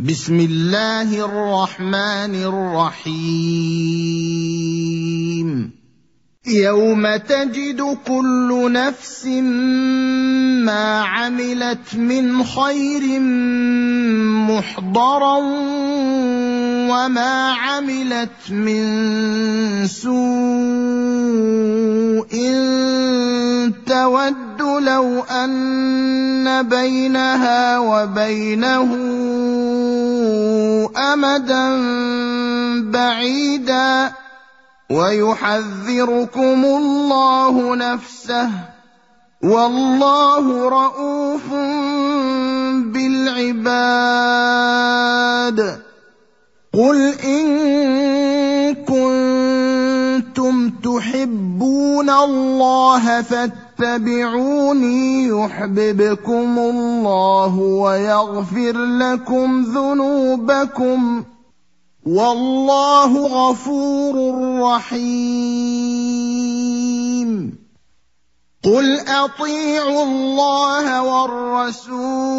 بسم الله الرحمن الرحيم. يوم تجد كل نفس ما عملت من خير محضرا وما عملت من سوء تود لو أن بينها وبينه أمدا بعيدا ويحذركم الله نفسه والله رءوف بالعباد كنتم تحبون الله فاتبعوني يحببكم الله ويغفر لكم ذنوبكم والله غفور رحيم قل اطيعوا الله والرسول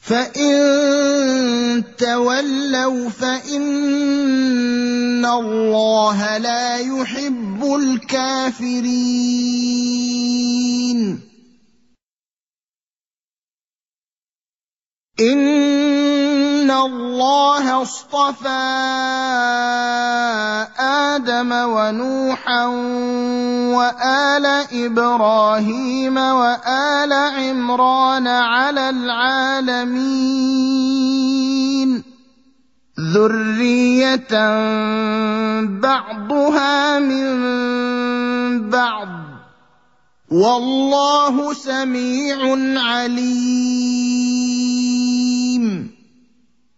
فان تولوا فان الله لا يحب الكافرين ان الله اصطفى آدم ونوحا وال إبراهيم وال عمران على العالمين ذريه بعضها من بعض والله سميع عليم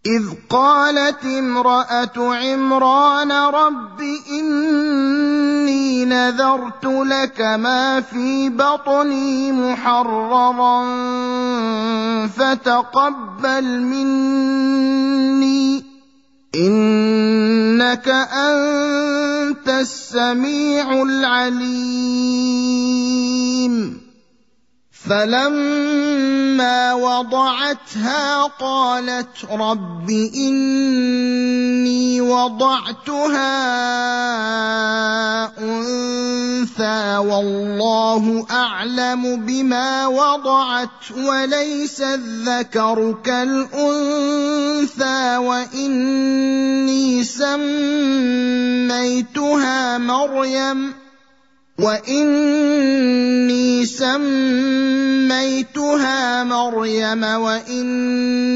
اذ قالت امراه عمران رب اني نذرت لك ما في بطني محررا فتقبل مني إنك أنت السميع العليم. فلما وضعتها قالت رب إني وضعتها والله اعلم بما وضعت وليس الذكر كالانثى واني سميتها مريم واني سميتها مريم واني